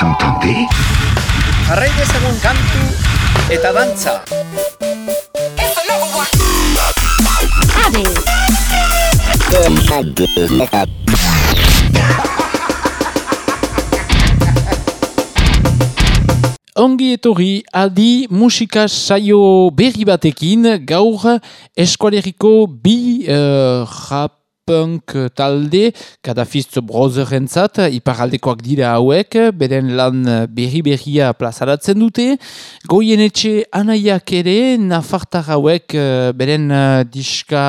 Vous entendez Jarrai dezagun kantu eta dantza. Ongi etorri adi musika saio berri batekin gaur eskualeriko bi uh, rap punk talde, kadafist brotherrentzat, iparaldekoak dira hauek, beren lan berri-berria plazaratzen dute, goien etxe anaiak ere, nafartar hauek beren diska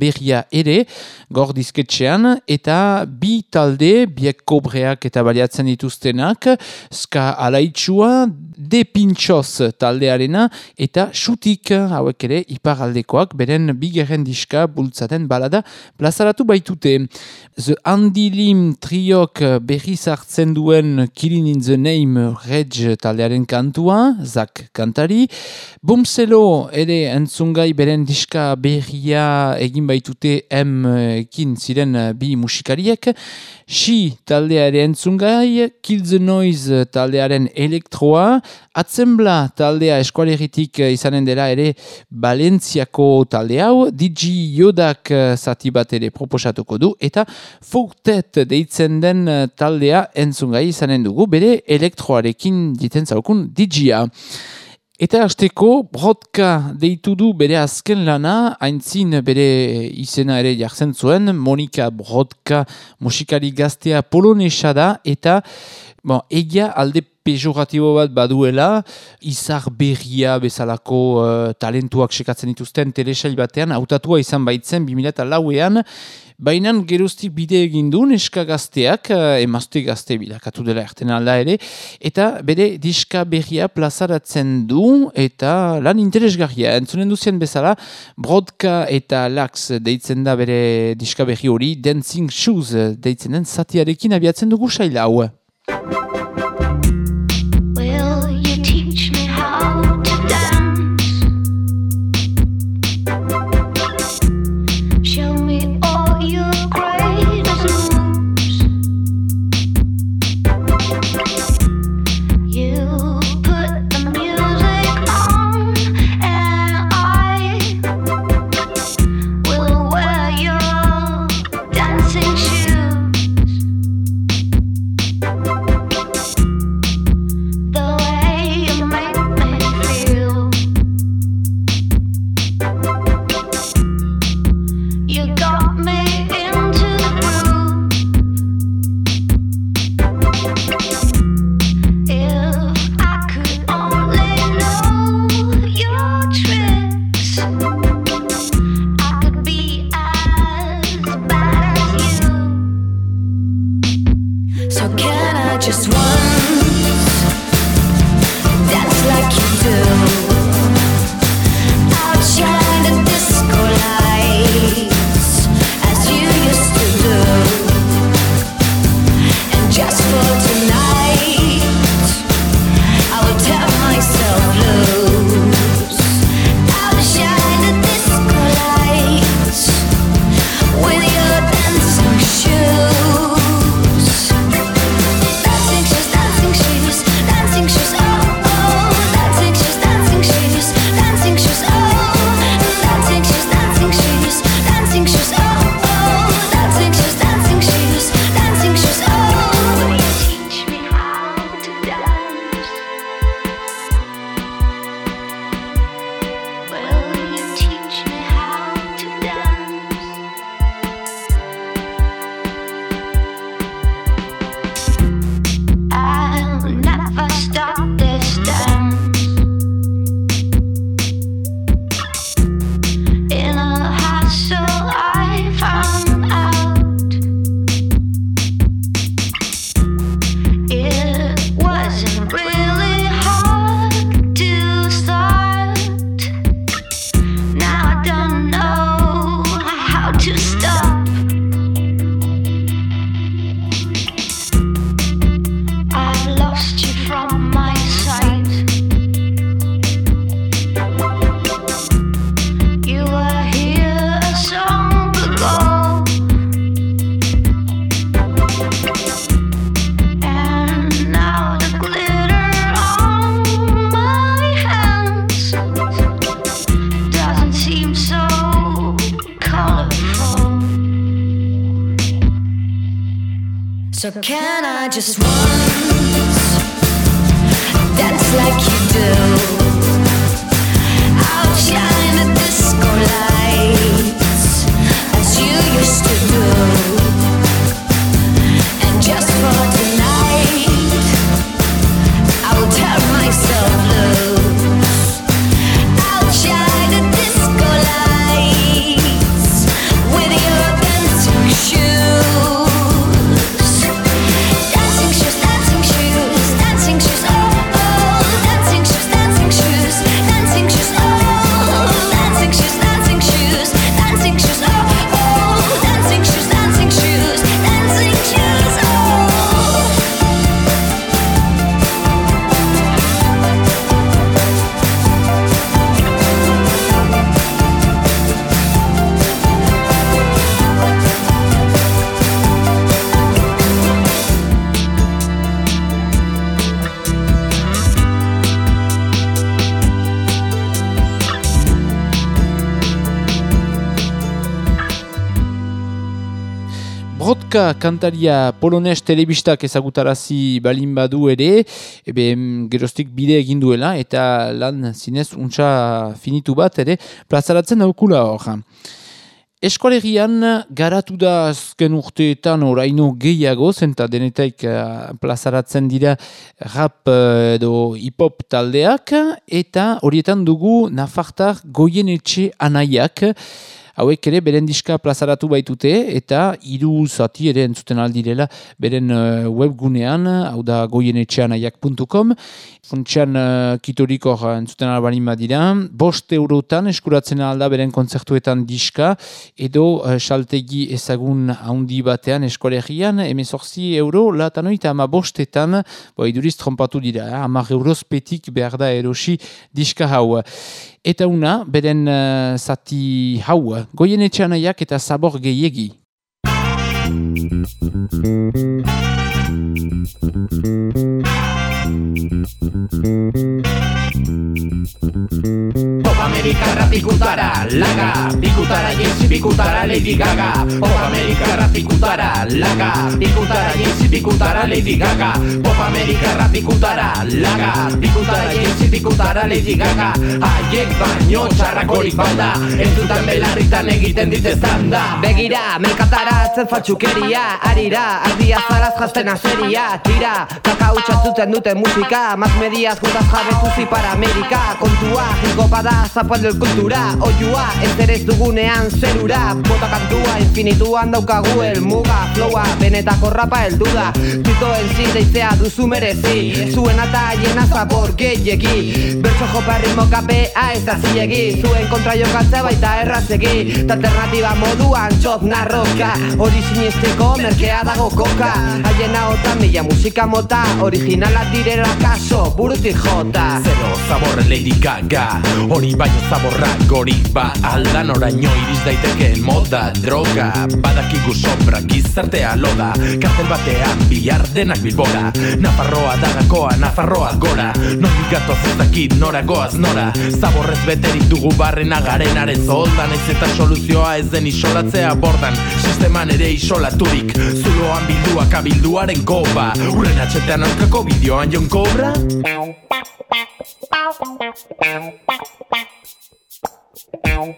berria ere, gor disketxean, eta bi talde, biek kobreak eta baliatzen dituztenak, ska alaitsua, de pintxoz taldearena, eta xutik hauek ere, iparaldekoak, beren bigerren diska bultzaten balada plazaratzen plazaratu baitute. The Andy Lim triok berriz hartzen duen Killing in the Name Reg taldearen kantua, Zak kantari. Bumselo ere entzungai beren diska berria egin baitute M ekin ziren bi musikariek. Si taldearen entzungai, Kill the Noise taldearen elektroa, Atzembla taldea eskualeritik izanen dela ere Balentziako talde hau, DJ Yodak zati bat ere proposatuko du, eta Foutet deitzen den taldea entzungai izanen dugu, bere elektroarekin diten zaukun DJ-a. Eta hasteko, brodka deitu du bere azken lana, haintzin bere izena ere jartzen zuen, Monika Brodka musikari gaztea polonesa da, eta bon, egia alde pejoratibo bat baduela, izar berria bezalako uh, talentuak sekatzen dituzten telesail batean, hautatua izan baitzen 2000 lauean, Baina geroztik bide egin du neska gazteak, emazte gazte bilakatu dela erten alda ere, eta bere diska berria plazaratzen du, eta lan interesgarria. Entzunen duzien bezala, Brodka eta Lax deitzen da bere diska berri hori, Dancing Shoes deitzen den zatiarekin abiatzen dugu saila hau. So Brodka kantaria polones telebistak ezagutarazi balin badu ere, ebe mm, geroztik bide egin duela eta lan zinez untsa finitu bat ere plazaratzen daukula hor. Eskualegian garatu da azken urteetan oraino gehiago, zenta denetaik uh, plazaratzen dira rap eh, edo hip-hop taldeak, eta horietan dugu Nafartar goienetxe anaiak, hauek ere beren diska plazaratu baitute eta hiru zati ere entzuten aldirela beren uh, webgunean, hau da goienetxeanaiak.com Funtsean uh, kitorik hor entzuten albarin badira, bost eurotan eskuratzen alda beren kontzertuetan diska edo uh, saltegi ezagun haundi batean eskolegian, emezorzi euro latanoita ama bostetan, bo iduriz trompatu dira, eh? amar eurospetik behar da erosi diska hau. Eta una, beren uh, zati hau, goien etxanaiak eta zabor gehiegi. Amerikarra pikutara, laga. Pikutara jentzi pikutara Lady Gaga. Pop Amerikarra pikutara, laga. Pikutara jentzi pikutara Lady Gaga. Pop Amerikarra pikutara, laga. Pikutara jentzi pikutara Lady Gaga. Haiek baino txarrakorik balda Entzutan belarritan egiten ditez da Begira, melkataratzen fatxukeria Arira, ardia zaraz jazten azeria. Tira, kaka utxatzuten dute musika Mas mediaz gutaz jabetu zipar Amerika. Kontua, jinkopa da zapaldo el kultura Oiua, ez ere ez dugunean zerura Bota kantua, infinituan daukagu el muga Flowa, benetako rapa el duda Titoen zideizea duzu merezi Zuen eta hiena zabor gehiegi. Bertso jopa ritmo kapea ez da zilegi Zuen kontra jokatzea baita errazegi Ta alternatiba moduan txot narroka Hori sinisteko merkea dago koka. Haien ahotan mila musika mota Originala direla kaso burutik jota. Zero zabor Lady Gaga Hori baino zaborra gori ba Aldan oraino iriz daiteke moda droga Badakigu sombra gizartea loda Kartel batean bihar denak bilbora Nafarroa dagakoa, Nafarroa gora Nondik gatoz ez nora goaz nora Zaborrez beterik dugu barrena garenaren zoldan Ez eta soluzioa ez den isolatzea bordan Sisteman ere isolaturik Zuloan bilduak abilduaren koba Urren atxetean aurkako bideoan jon kobra Bye.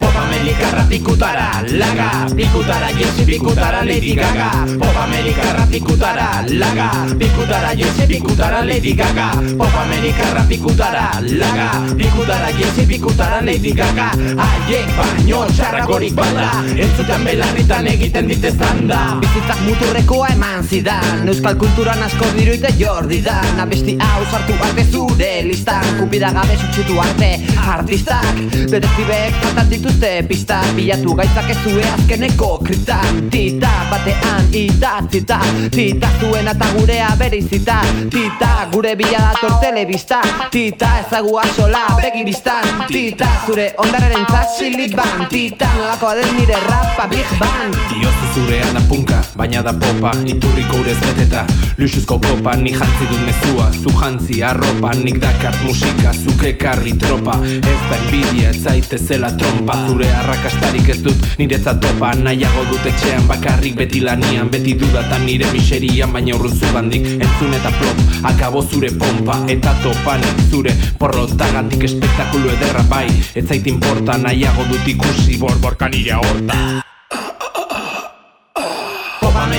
Pop Amerikarra pikutara, laga. Pikutara jesi pikutara Lady Gaga. Pop Amerikarra pikutara, laga. Pikutara jesi pikutara Lady Gaga. Pop Amerikarra pikutara, laga. Pikutara jesi pikutara Lady Gaga. Haiek baino txarrakorik bada Entzutan belarritan egiten ditezan da Bizitzak muturrekoa eman zidan. Euskal kulturan asko diruite jordi dan. Abesti hau sartu arte zure listan. Kupida gabe sutxitu arte artistak. Detektibek faltan dituzte pistak Bilatu gaitzak ez zue azkeneko kristan Tita batean idatzita Tita zuena eta gurea bereizita. Tita gure bila dator telebista. Tita ezagua sola begi biztan Tita zure ondararen zasilik ban. Tita nolakoa den nire rapa big bang. Diozu zurean apunka, baina da popa Iturriko urez beteta, luxuzko kopa Ni jantzi dut mezua, zu jantzi arropa Nik dakart musika, zuke karri tropa. Ez da envidia, ez zaite trompa Zure arraka arrakastarik ez dut Niretzat topa nahiago dut etxean. Bakarrik beti lanian Beti dudatan nire miserian baina urrun zubandik Entzun eta plop, akabo zure pompa Eta topanik zure porrotagandik espektakulu ederra bai. Ez zait importa nahiago dut ikusi borborka nire horta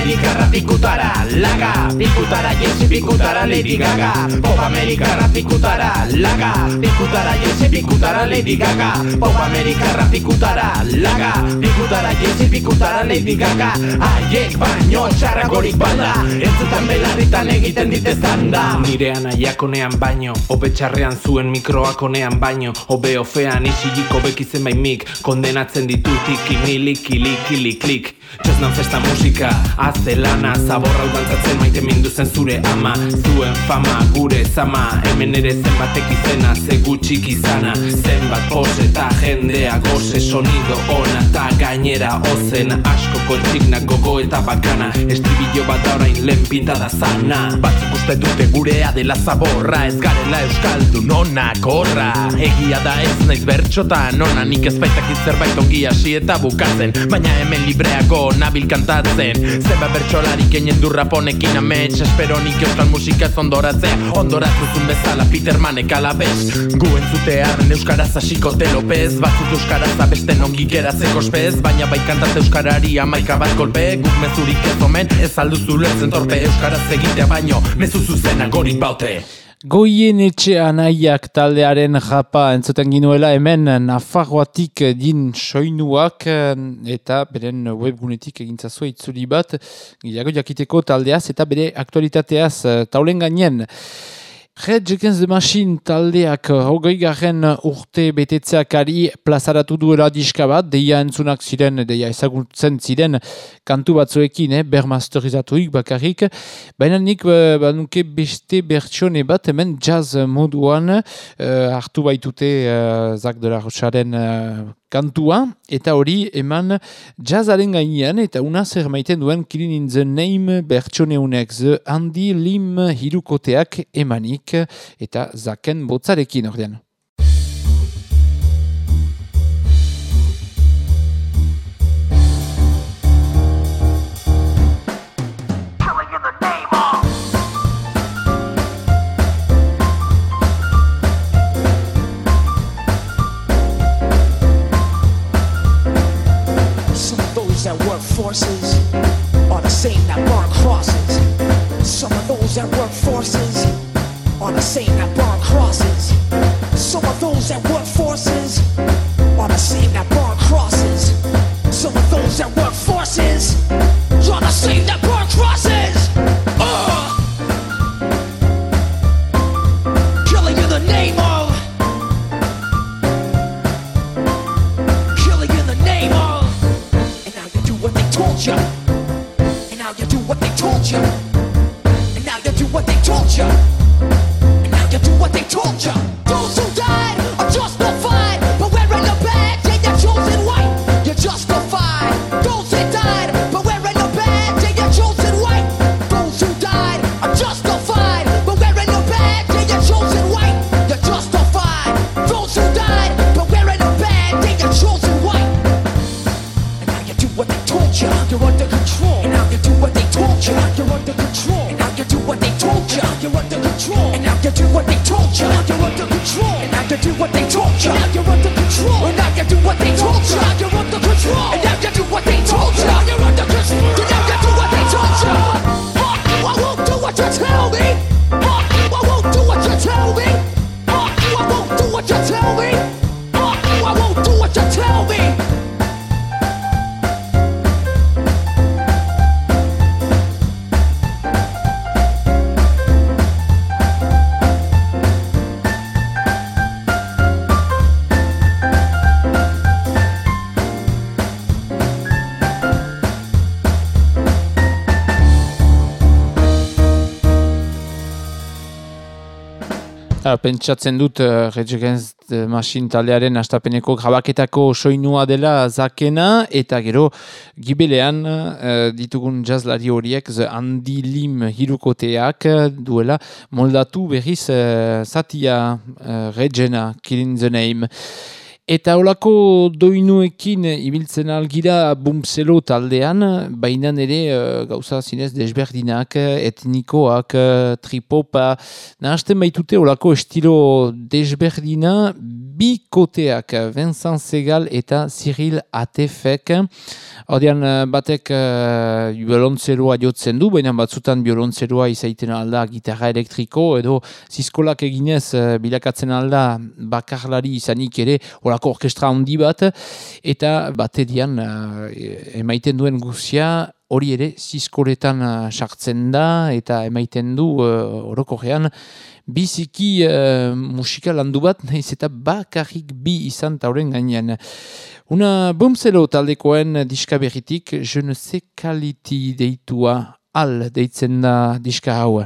Amerikarra pikutara, laga. Pikutara jesi pikutara Lady Gaga. Pop Amerikarra pikutara, laga. Pikutara jesi pikutara Lady Gaga. Pop Amerikarra pikutara, laga. Pikutara jesi pikutara Lady Gaga. Haiek baino txarrakorik bada. Entzutan belarritan egiten ditezan da Nire anaiak onean baino Obe txarrean zuen mikroak onean baino. Obe ofean isiliko bekizen baimik. Kondenatzen ditutik imilik ilik ilik klik. Txosnan festa musika, azte lana Zaborra udantzatzen maite minduzen zure ama. Zuen fama, gure zama Hemen ere zenbatek izena, ze gutxik izana. Zenbat pose eta jendea goze Sonido ona. Eta gainera ozen Asko kontsigna gogo eta bakana. Estribillo bat da orain lehen pintada zana. Batzuk uste dute gurea dela zaborra Ez garela euskaldu nonak horra Egia da ez naiz bertxotan Ona nik ez baitak zerbait ongi hasi eta bukatzen. Baina hemen libreago nabil kantatzen Zenba bertxolari keinen du raponekin amets. Espero nik euskal musika ez ondoratzea. Ondoratzuzun bezala Petermanek alabez. Gu entzutearen euskaraz hasiko te Lopez Batzuk euskaraz abeste ongi geratzeko ospez Baina bai kantat euskarari amaika bat kolpe. Guk mezurik ez omen ez alduzu lertzen torpe. Euskaraz egitea baino mezu zuzena gorik baute Goien etxe anaiak taldearen japa entzuten ginuela hemen Nafarroatik din soinuak eta beren webgunetik egintzazua itzuli bat gilago jakiteko taldeaz eta bere aktualitateaz taulen gainen. Red Against the Machine taldeak uh, hogei garen urte betetzeakari plazaratu duela diska bat, deia entzunak ziren, deia ezagutzen ziren kantu batzuekin, eh, bermasterizatuik bakarrik. Baina nik uh, banuke beste bertsione bat hemen jazz moduan uh, hartu baitute uh, Zak de la Rocharen uh, kantua, eta hori eman jazzaren gainean, eta una zer maiten duen Killing in the Name bertsone unek, the Andy Lim hirukoteak emanik, eta zaken botzarekin ordean. Are the same that burn crosses. Pentsatzen dut uh, Rage Against the Machine taldearen astapeneko grabaketako soinua dela zakena, eta gero gibelean uh, ditugun jazzlari horiek The Andy Lim hirukoteak uh, duela moldatu berriz uh, zatia uh, Regena, Killing the Name. Eta olako doinuekin ibiltzen algira bumzelo taldean, baina ere uh, gauza zinez desberdinak, etnikoak, uh, tripopa, nahazten baitute olako estilo desberdina, bikoteak, Vincent Segal eta Cyril Atefek. Ordean batek uh, biolontzeroa jotzen du, baina batzutan biolontzeroa izaiten alda gitarra elektriko, edo ziskolak eginez uh, bilakatzen alda bakarlari izanik ere, olako orkestra handi bat, eta batedian uh, emaiten duen guzia, hori ere zizkoletan uh, sartzen da, eta emaiten du uh, orokorrean, biziki uh, musika landu bat, nahiz eta bakarrik bi izan tauren gainean. Una bumzelo taldekoen diska berritik, je ne sais kaliti deitua, al deitzen da diska hau.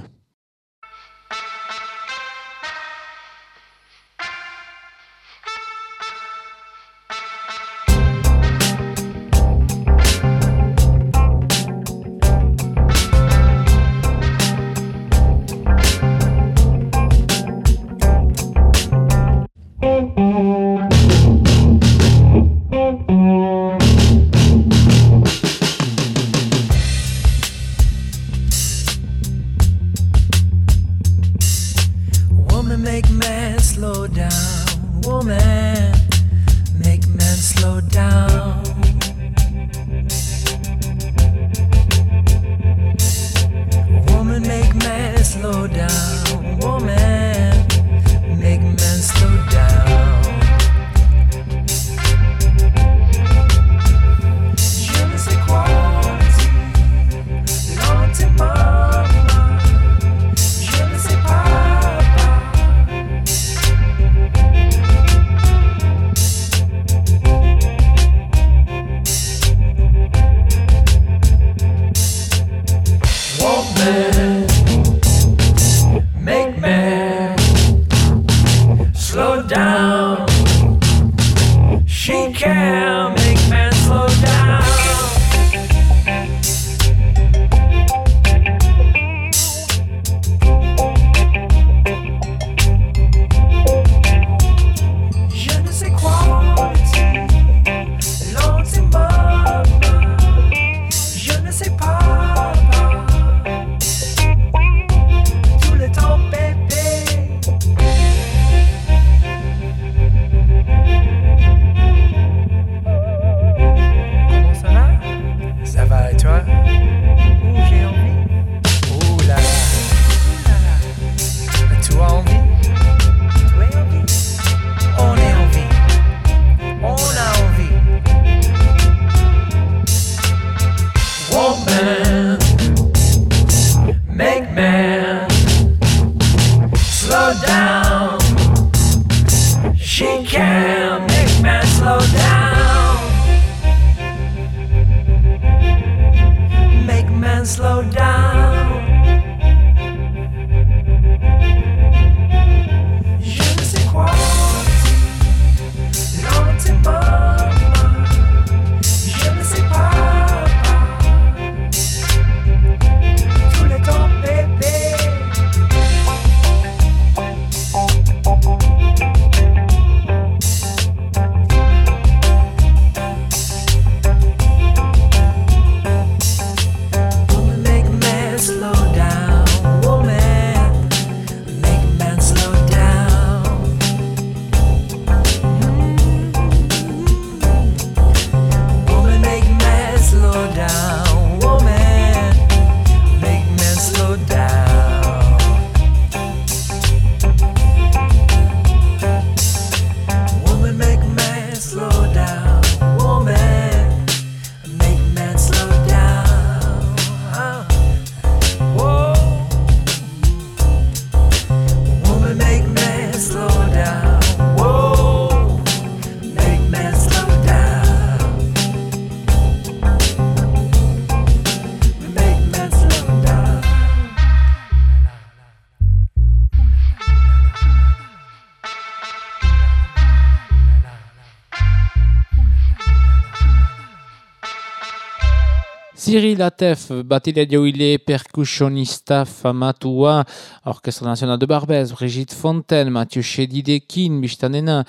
Cyril Atef, Batilé Dioilé, percussionnista famatua, Orchestre National de Barbès, Brigitte Fontaine, Mathieu Chedidekin, Bistanena,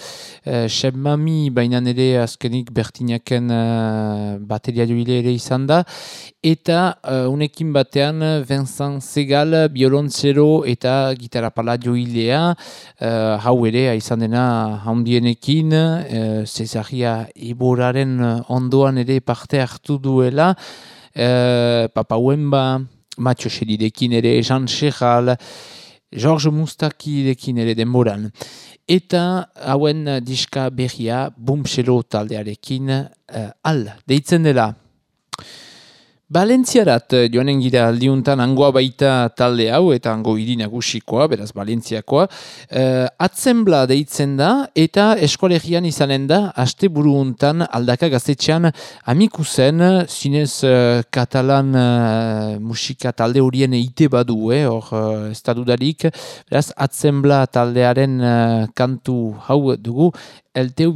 euh, Cheb Mami, Bainanele Askenik Bertinaken, euh, Batilé Dioilé, Leisanda, eta uh, unekin batean Vincent Segal, biolontzero eta gitarra pala joilea, uh, hau ere izan dena handienekin, uh, Cesaria Iboraren ondoan ere parte hartu duela, uh, Papa Wemba, Matxo Xeridekin ere, Jean Sechal, George Mustakidekin ere denboran. Eta hauen diska berria, Bumxelo taldearekin, uh, al, deitzen dela. Balentziarat joanen gira aldiuntan angoa baita talde hau eta ango hiri nagusikoa, beraz Balentziakoa. Uh, atzembla deitzen da eta eskolegian izanen da aste untan aldaka gaztetxean amikuzen zinez uh, katalan uh, musika talde horien eite badu, eh, hor uh, ez da dudarik. Beraz atzembla taldearen uh, kantu hau dugu, el teu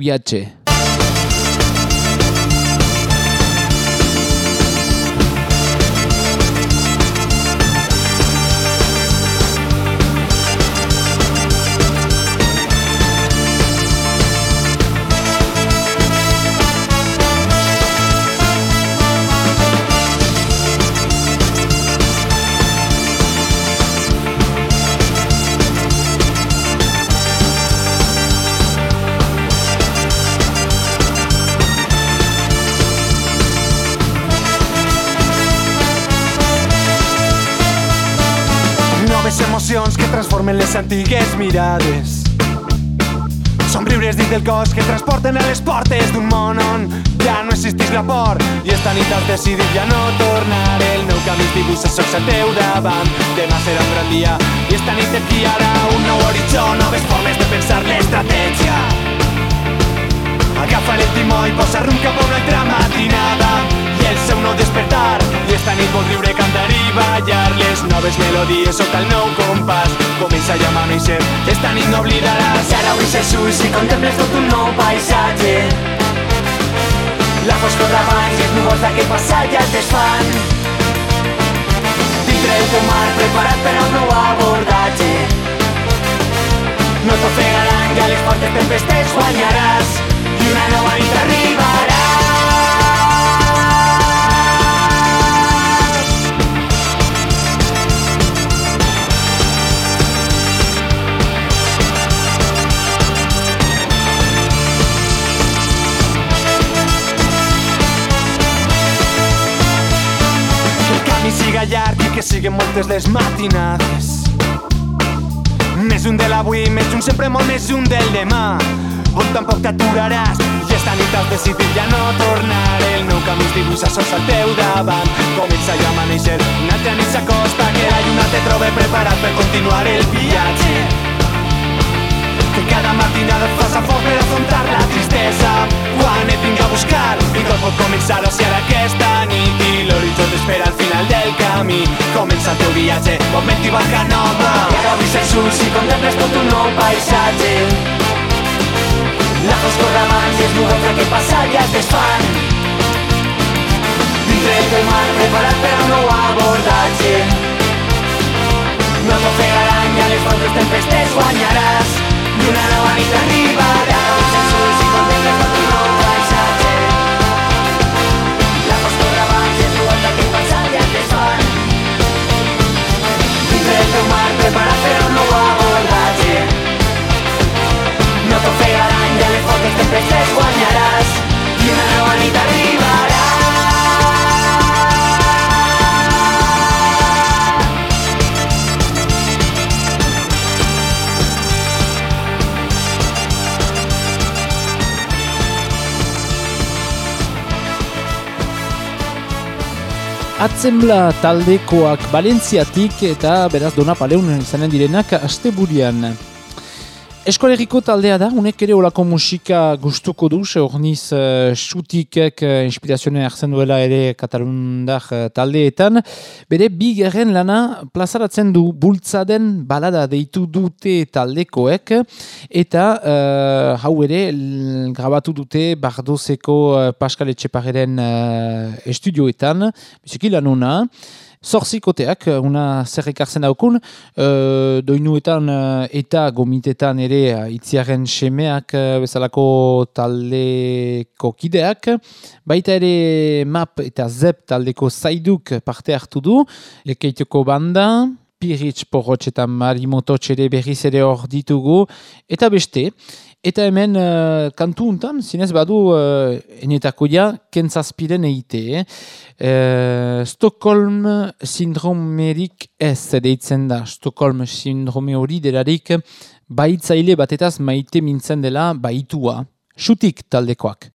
emocions que transformen les antigues mirades. Somriures dins del cos que transporten a les portes d'un món on ja no existeix la por i esta nit has decidit ja no tornar el meu camí es dibuixa sols al teu davant. Demà serà un gran dia. I esta nit et guiarà un nou horitzó noves formes de pensar l'estratègia. Agafa el timó i posa rumb cap a una altra matinada seu nou despertar. I esta nit vol riure, cantar i ballar les noves melodies sota el nou compàs. Comença ja a amanèixer esta nit no oblidaràs I ara obris els ulls i contemples tot un nou paisatge. La foscor d'abans i els núvols d'aquest passat ja es desfan. Dintre el teu mar preparat per a un nou abordatge. No t'ofegaran, ja les fortes tempestes guanyaràs i una nova nit arribarà siga llarg i que siguen moltes les matinades. Més un de l'avui, més un sempre molt més un del demà. On tampoc t'aturaràs i esta nit has decidit ja no tornar. El meu camí es dibuixa sols al teu davant. Comença ja a amanèixer, una altra nit s'acosta, que la lluna te trobe preparat per continuar el viatge que cada matinada fas a foc per afrontar la tristesa. Quan et vinc a buscar, un cop pot començar a ser aquesta nit i l'horitzó t'espera al final del camí. Comença el teu viatge, bon vent i barca nova. Ara avui ser sus i contemples tot un nou paisatge. La foscor davant i es nubes que aquest passat ja es desfan. Dintre del mar, preparat per a un nou abordatge. No t'ofegaran i a les vostres tempestes guanyaràs. Una nabanita arriba de arroz en sol, si contemplas con tu nombre, paisalle. La postura va a ser tu bota que pasa ya te Y tres de un no va a bordarle. No te pegarán, ya lejos de este pecho, guañarás. Una nabanita arriba. Atzembla taldekoak Valentziatik eta beraz Dona Paleun izanen direnak asteburian. Eskolegiko taldea da, unek ere olako musika gustuko du, orniz uh, xutikek uh, inspirazioen hartzen duela ere katalundar uh, taldeetan. Bere bigarren lana plazaratzen du bultzaden balada deitu dute taldekoek, eta uh, hau ere grabatu dute Bardozeko uh, Pascal Etxeparren uh, estudioetan, biziki lan ona. Zorzikoteak, una zer ekartzen daukun, uh, doinuetan uh, eta gomitetan ere itziaren semeak bezalako taldeko kideak, baita ere map eta zep taldeko zaiduk parte hartu du, lekeiteko banda, Piritz Porrotx eta Marimototx ere berriz ere hor ditugu, eta beste, Eta hemen uh, kantu untan, zinez badu uh, enetako ja, kentzazpiren eite. Eh? Uh, Stockholm sindromerik ez deitzen da. Stockholm sindrome hori delarik baitzaile batetaz maite mintzen dela baitua. Xutik taldekoak.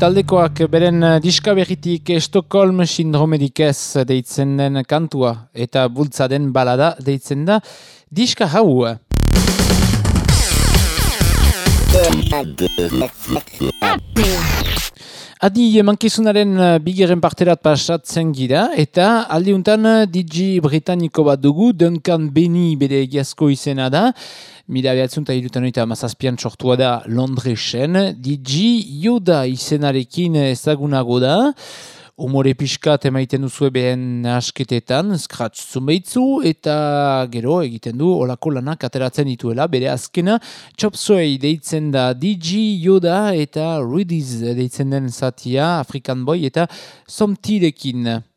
Taldekoak beren eh, diska berritik Stockholm sindromerik ez deitzen den kantua eta bultza den balada deitzen da diska hau. Adi emankizunaren eh, bigeren parterat pasatzen gira, eta aldiuntan eh, DJ britaniko bat dugu, Duncan Benny bere egiazko izena da, mila behatzen eta irutan oita mazazpian sortua da Londresen, DJ Yoda izenarekin ezagunago da, Umore pixkat emaiten duzu behen asketetan, skratz zumeitzu, eta gero egiten du olako lanak ateratzen dituela, bere azkena Chopsoei deitzen da DJ Yoda eta Rudiz deitzen den zatia, African Boy eta Somtirekin.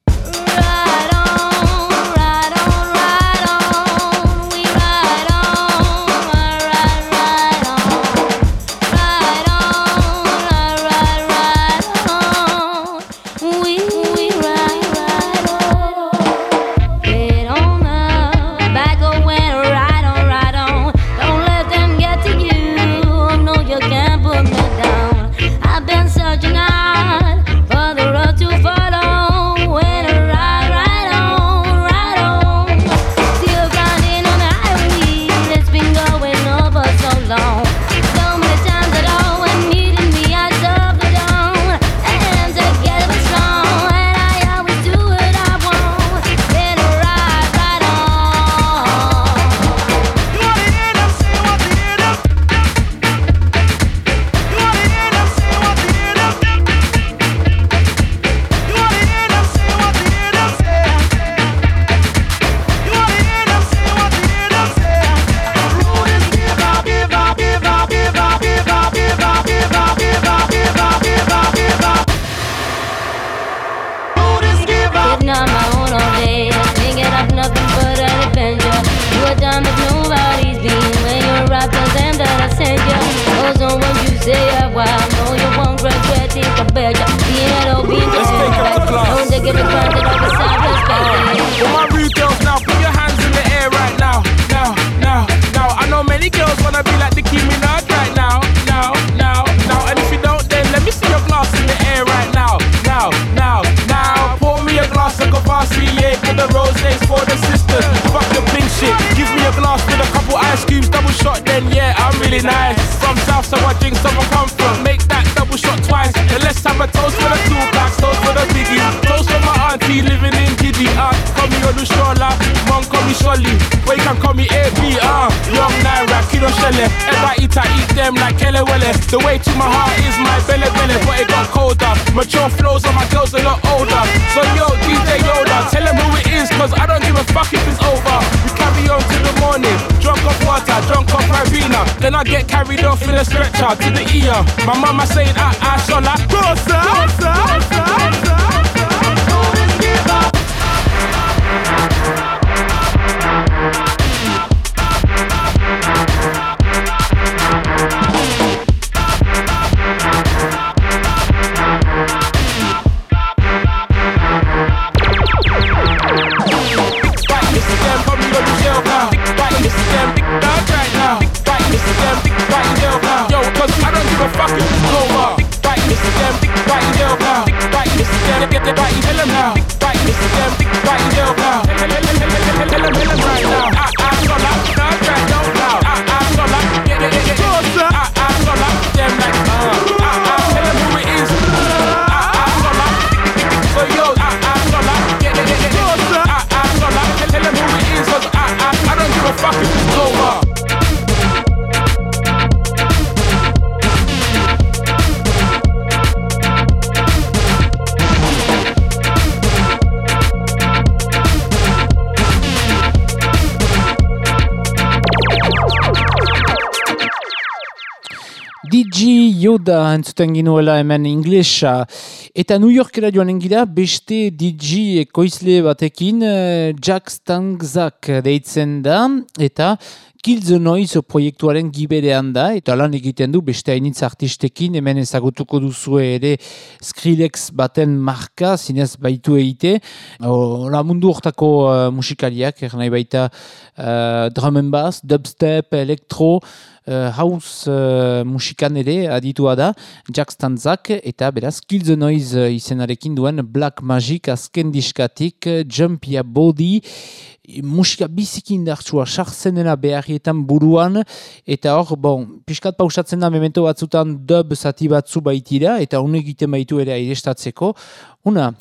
Then yeah, I'm really nice. From South, so I drink someone come from. Make that double shot twice. And let's have a toast for the two packs, Olushola, mom call me Sholly. But you can call me AB, uh. Young Naira, Kilo Shelle. Ever eat, I eat them like Kele Welle. The way to my heart is my belly belly, but it got colder. Mature flows on my girls a lot older. So yo, DJ Yoda, tell them who it is, cause I don't give a fuck if it's over. We carry on to the morning, drunk off water, drunk off Ribena. Then I get carried off in a stretcher to the ear. My mama saying, ah, ah, shola. Closer, closer, closer. the right, tell them now. Right, tell them right now. Right now. I, I'm gonna DJ Yoda entzuten ginuela hemen inglesa. Eta New Yorkera joan engira beste DJ ekoizle batekin eh, Jack Stangzak deitzen da. Eta Kill the Noise proiektuaren giberean da, eta lan egiten du beste hainitz artistekin, hemen ezagutuko duzue ere Skrillex baten marka, zinez baitu egite, Ola mundu hortako uh, musikariak, er nahi baita uh, drum and bass, dubstep, elektro, uh, house uh, musikan ere aditua da, Jack Stanzak, eta beraz Kill the Noise uh, izenarekin duen Black Magic azken diskatik, Jump Ya Body, musika biziki indartsua sartzen dena beharrietan buruan, eta hor, bon, piskat pausatzen da memento batzutan dub zati batzu baitira, eta hone egiten baitu ere airestatzeko. Una,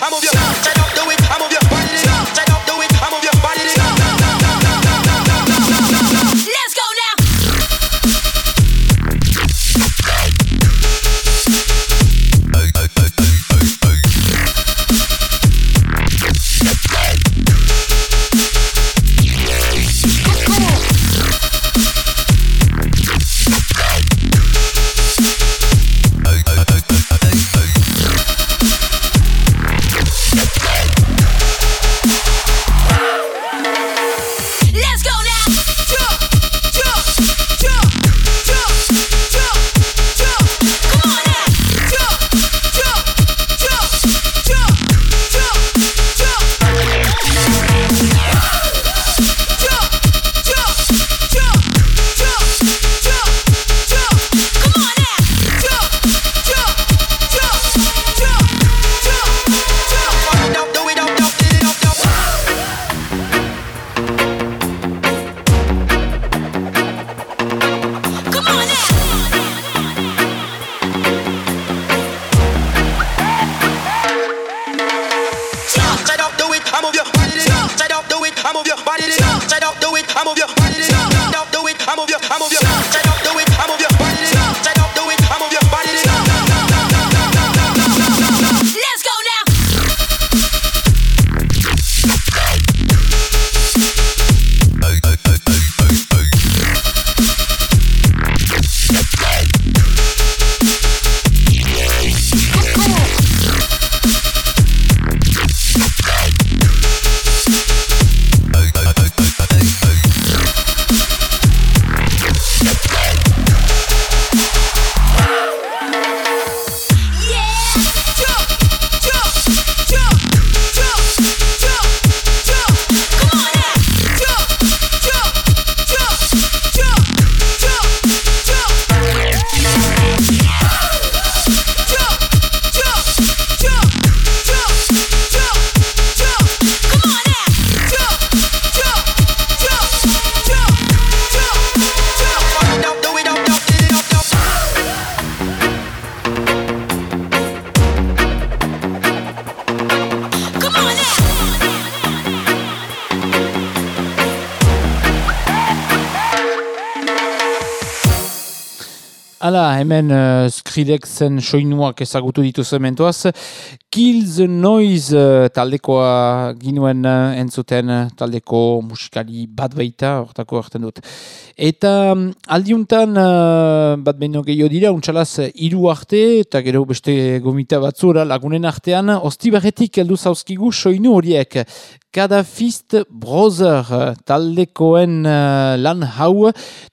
I move your, Hala, hemen uh, Skrillexen soinuak ezagutu dituzu mentoaz. Kill Noise uh, taldekoa ginuen uh, entzuten uh, taldeko musikali bat baita, hortako hartzen dut. Eta um, aldiuntan bat beno gehiago dira, untxalaz hiru arte, eta gero beste gomita batzura lagunen artean, ostibarretik heldu zauzkigu soinu horiek. Kadafist Brother taldekoen uh, lan hau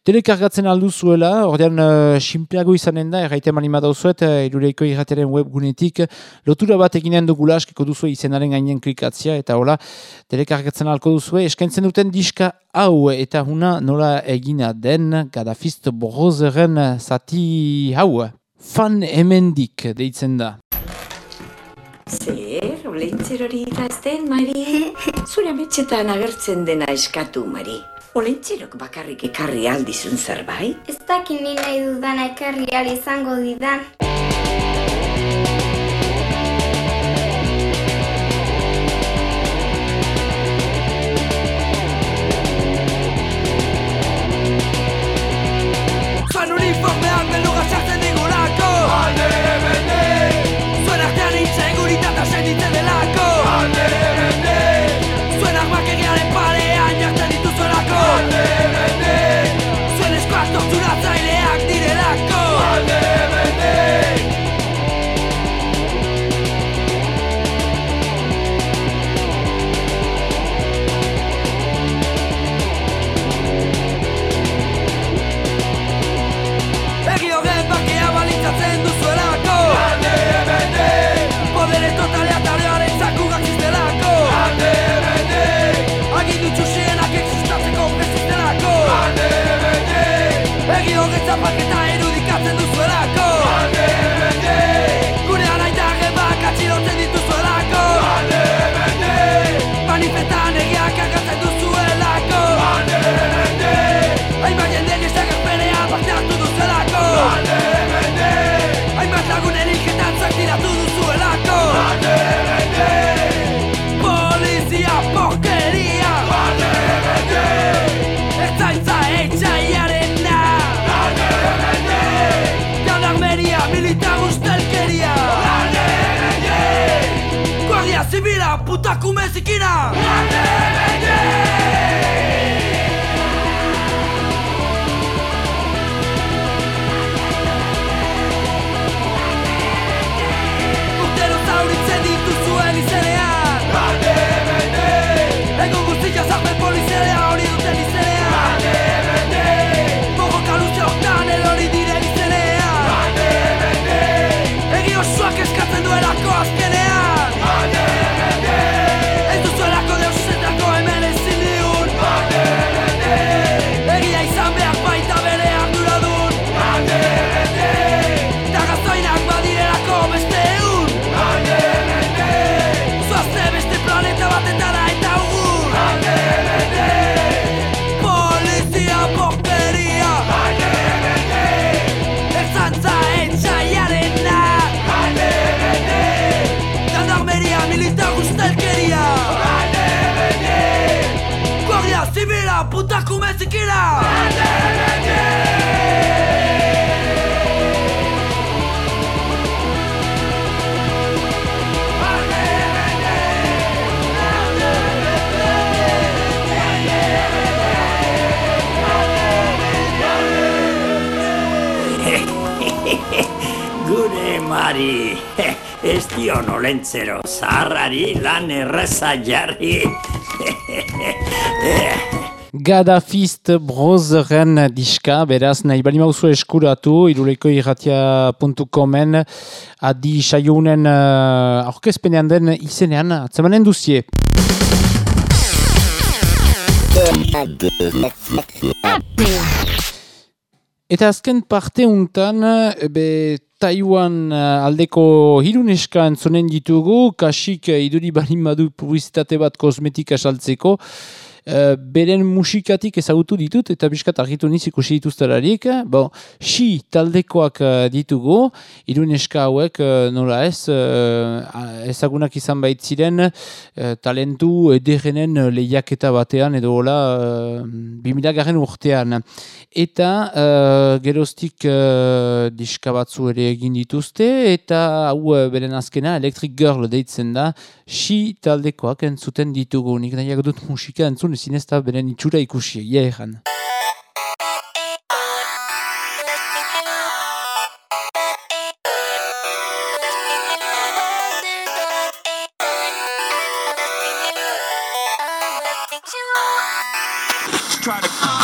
telekargatzen aldu zuela, ordean uh, simpleago izanen da, erraite manima dauzuet, uh, irureiko irrateren webgunetik, lotura bat eginen dugula askiko duzu izenaren gainen klikatzia, eta hola, telekargatzen alko duzu, eskaintzen duten diska hau, eta huna nola egina den Kadafist Brotheren zati hau. Fan hemendik deitzen da. Zer, oleintzer hori idazten, Mari? Zure ametxetan agertzen dena eskatu, Mari. Olentzerok bakarrik ekarri aldizun zerbait? Ez dakin ni nahi dudana ekarri ahal izango didan. Uniformean beluga sartzen digulako. Alde si puta comés i! Mate! Gure mari, ez dio nolentzero, zaharrari lan erraza jarri. Gadafist Brotheren diska, beraz, nahi bali mauzu eskuratu, irureko irratia.comen, adi saionen uh, aurkezpenean den izenean, atzemanen duzie. Eta azken parte untan, eh, be, Taiwan eh, aldeko hiruneska entzonen ditugu, kasik eh, iduri balin badu publizitate bat kosmetika saltzeko, Uh, beren musikatik ezagutu ditut eta biskat argitu niz ikusi dituzterarik. Bon, si taldekoak uh, ditugu, iruneska hauek uh, nola ez, ezagunak izan baitziren talentu ederrenen lehiaketa batean edo hola 2000 garren urtean. Eta uh, geroztik uh, diska batzu ere egin dituzte eta hau uh, beren azkena Electric Girl deitzen da, si taldekoak entzuten ditugu. Nik nahiago dut musika entzun ezin ez da beren itxura ikusi, ia egan. Try to.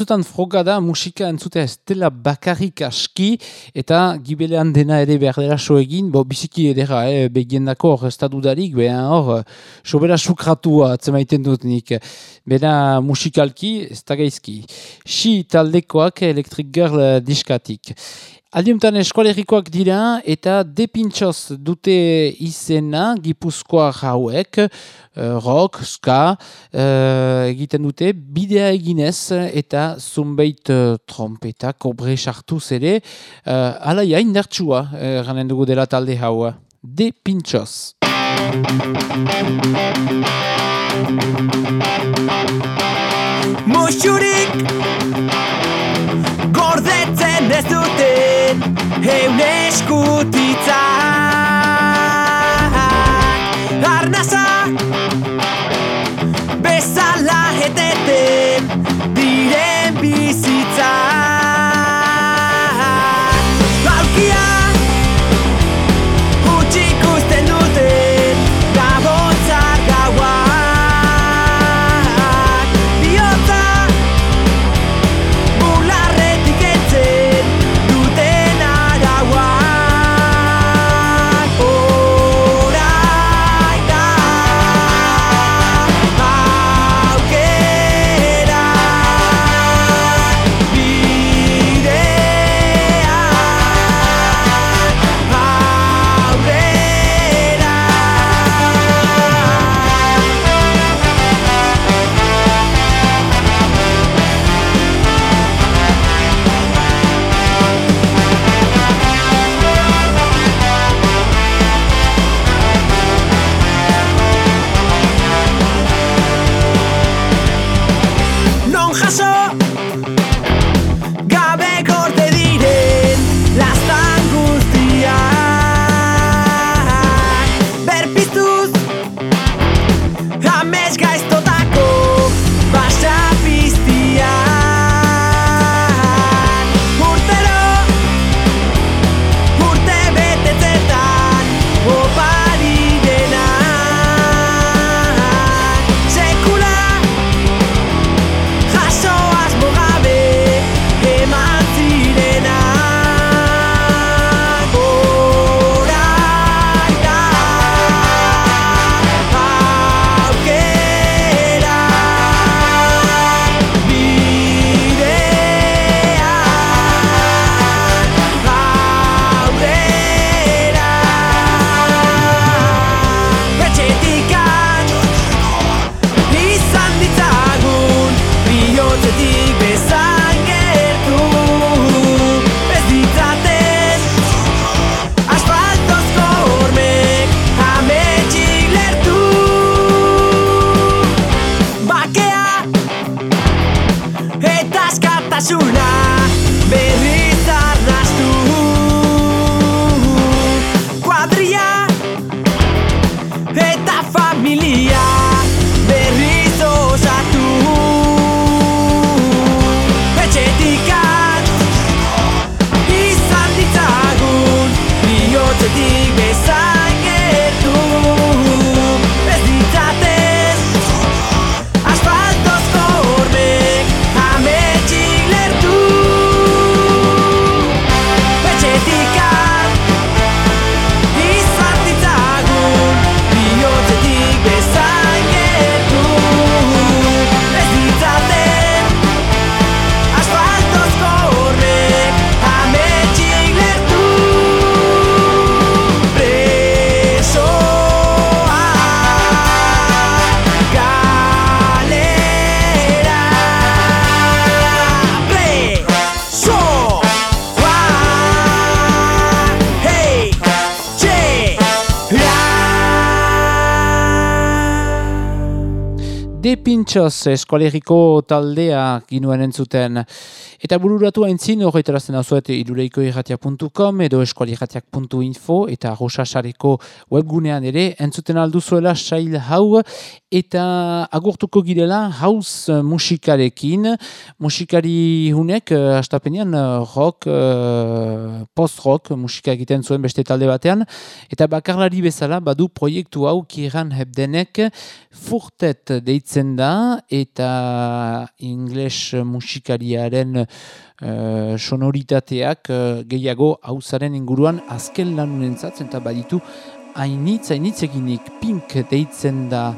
Batzutan froga da musika entzutea ez dela bakarrik aski eta gibelean dena ere behar dela so egin, bo biziki edera, eh, begiendako hor ez da dudarik, behan hor, sobera sukratua atzemaiten dut nik. Bera musikalki ez da gaizki. Si taldekoak Electric Girl diskatik. Aldiuntan eskualerikoak dira eta depintxoz dute izena gipuzkoa hauek, uh, rock, ska, uh, egiten dute bidea eginez eta zumbeit uh, trompeta, kobre sartuz ere, uh, alaia indartsua uh, ganen dugu dela talde hau. Depintxoz. Musurik gordetzen ez duten eun eskutitza Depintxoz eskualeriko taldea ginuen entzuten. Eta bururatu haintzin horretarazten hauzuet iruleikoirratiak.com edo eskualirratiak.info eta rosasareko webgunean ere entzuten alduzuela sail hau eta agurtuko girela haus musikarekin. Musikari hunek, uh, astapenean uh, rock, uh, post-rock musika egiten zuen beste talde batean eta bakarlari bezala badu proiektu hau kiran hebdenek furtet deitzen deitzen da, eta ingles musikariaren eh, sonoritateak eh, gehiago hauzaren inguruan azken lanunen zatzen, eta baditu hainitz, hainitz eginik pink deitzen da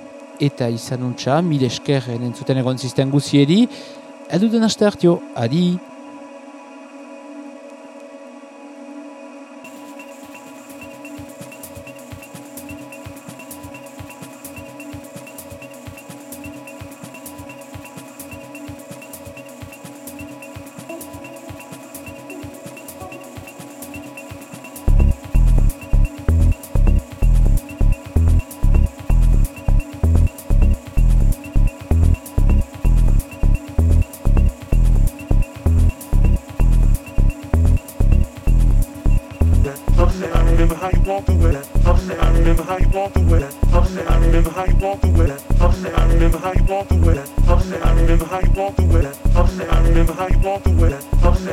eta izanuntza, mil esker entzuten egon zisten guzieri, eduten aste hartio, adi!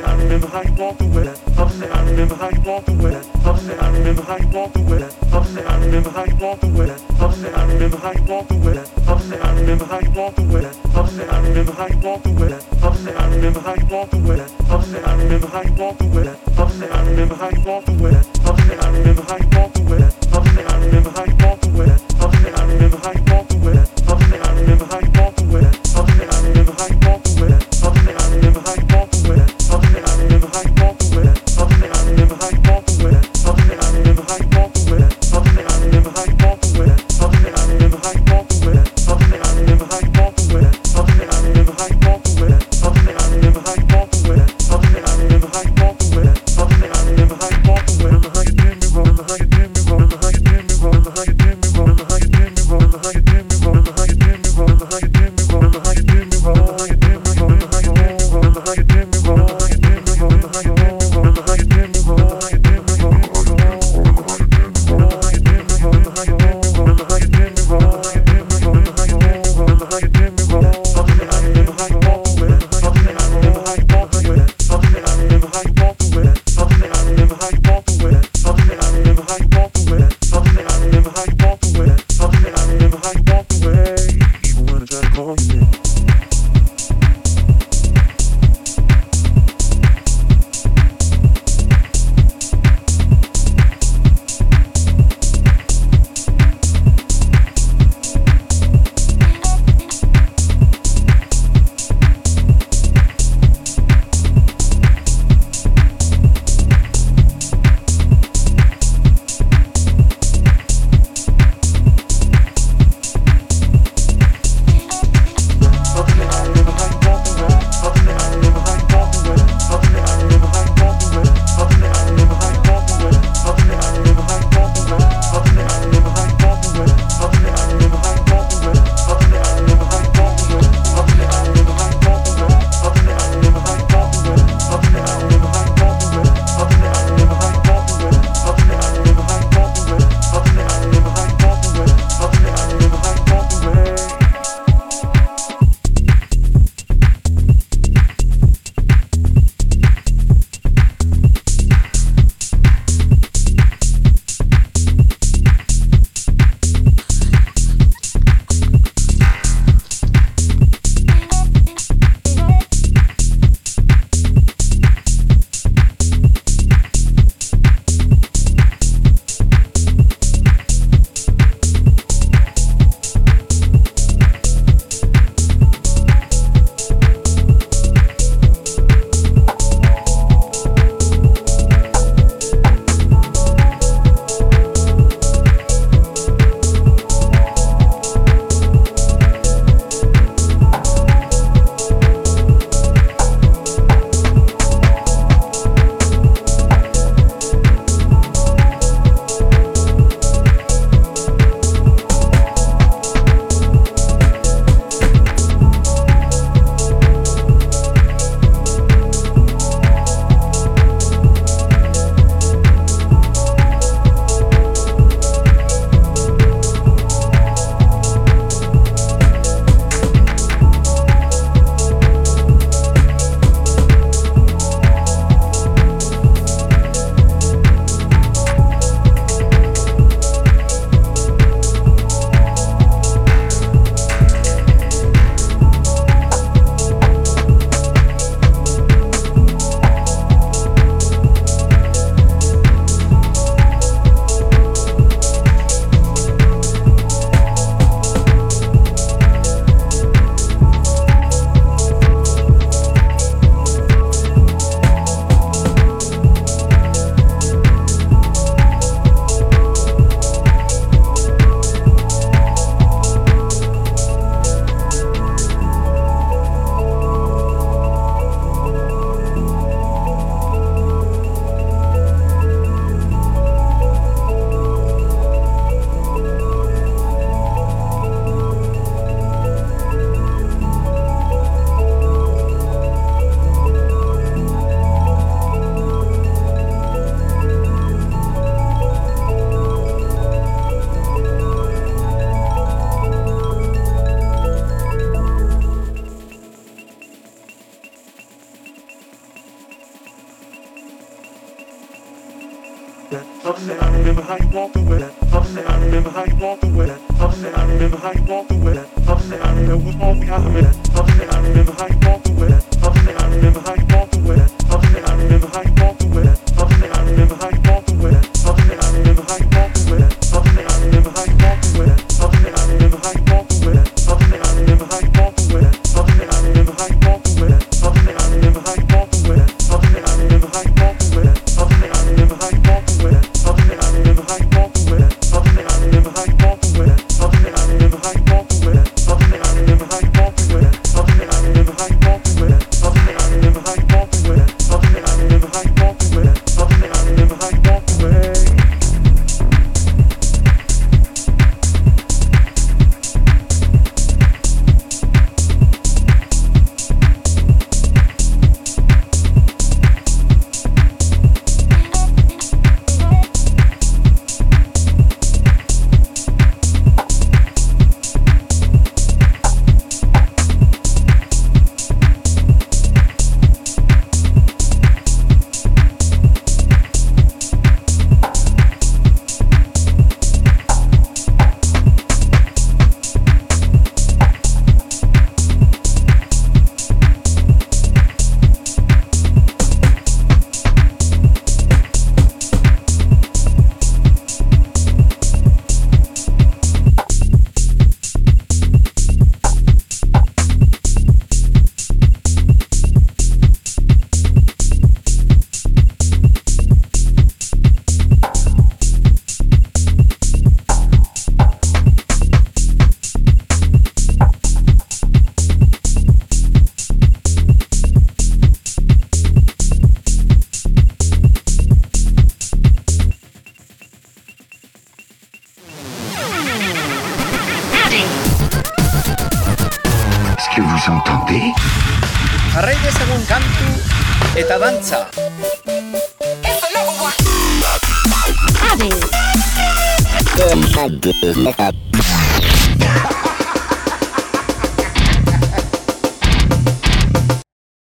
I remember how you walked away. I remember how you walked away. I remember how you walked away. I remember how you walked away. I remember how you walked away. I remember how you walked away. I remember how you walked away. I remember how you walked away. I remember how you walked away. I remember how you walked away. I remember how you walked away. I remember how you